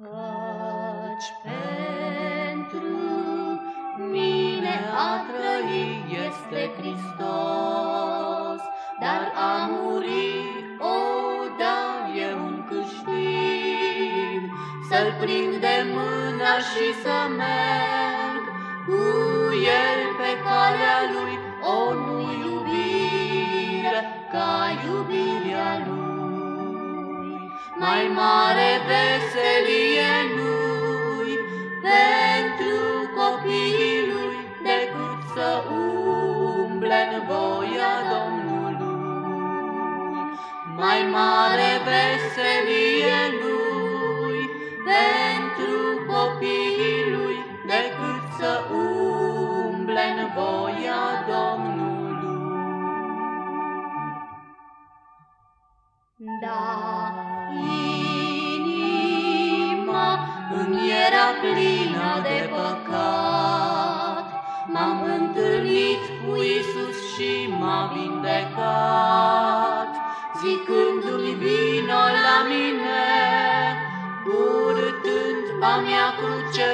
Căci pentru mine a trăi este Hristos, dar a muri, o, da, e un câștig. Să-L prind de mână și să merg cu El pe calea Lui, o, nu iubire ca iubirea Lui. Mai mare veselie să umble în voia Domnului. Mai mare veselie nu-i pentru copiii Lui decât să umble în voia Domnului. Da, inima îmi era plină întâlnit cu Isus și m-a vindecat, Zicându-mi vino la mine, Purtând a mea cruce,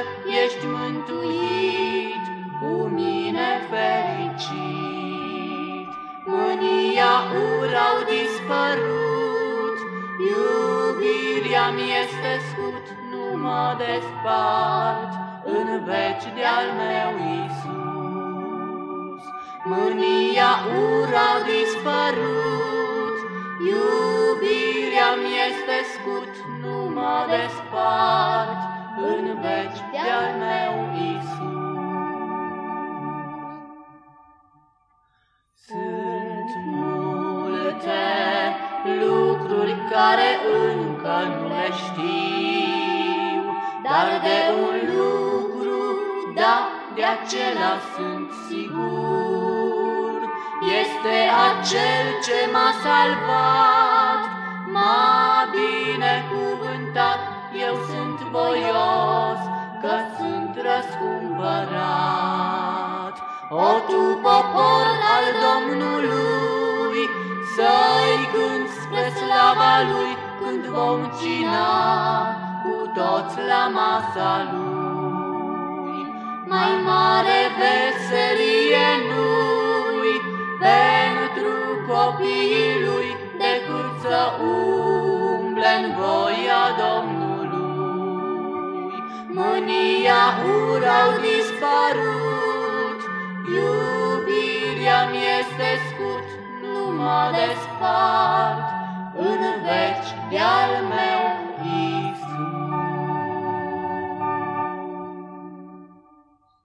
ești mântuit, Cu mine fericit. Mânia, ura au dispărut, Iubirea mi este scut, Nu mă despart, În veci de-al meu Iisus. Mânia, ura au dispărut, Iubirea mi este scut, Nu mă despart, În veci de-al meu Iisus. Sunt multe lucruri care încă nu le știu, Dar de un lucru, da, de acela sunt sigur. Este acel ce m-a salvat, m-a binecuvântat, eu sunt voios că sunt răscumpărat. O, tu, popor al Domnului, să-i gând spre slava Lui, când vom cina cu toți la masa Lui. Mai mare veselie nu-i pentru copiii Lui, decât să umble în voia Domnului. Mânia, ura au dispărut, iubirea mi este scut, nu mă despart.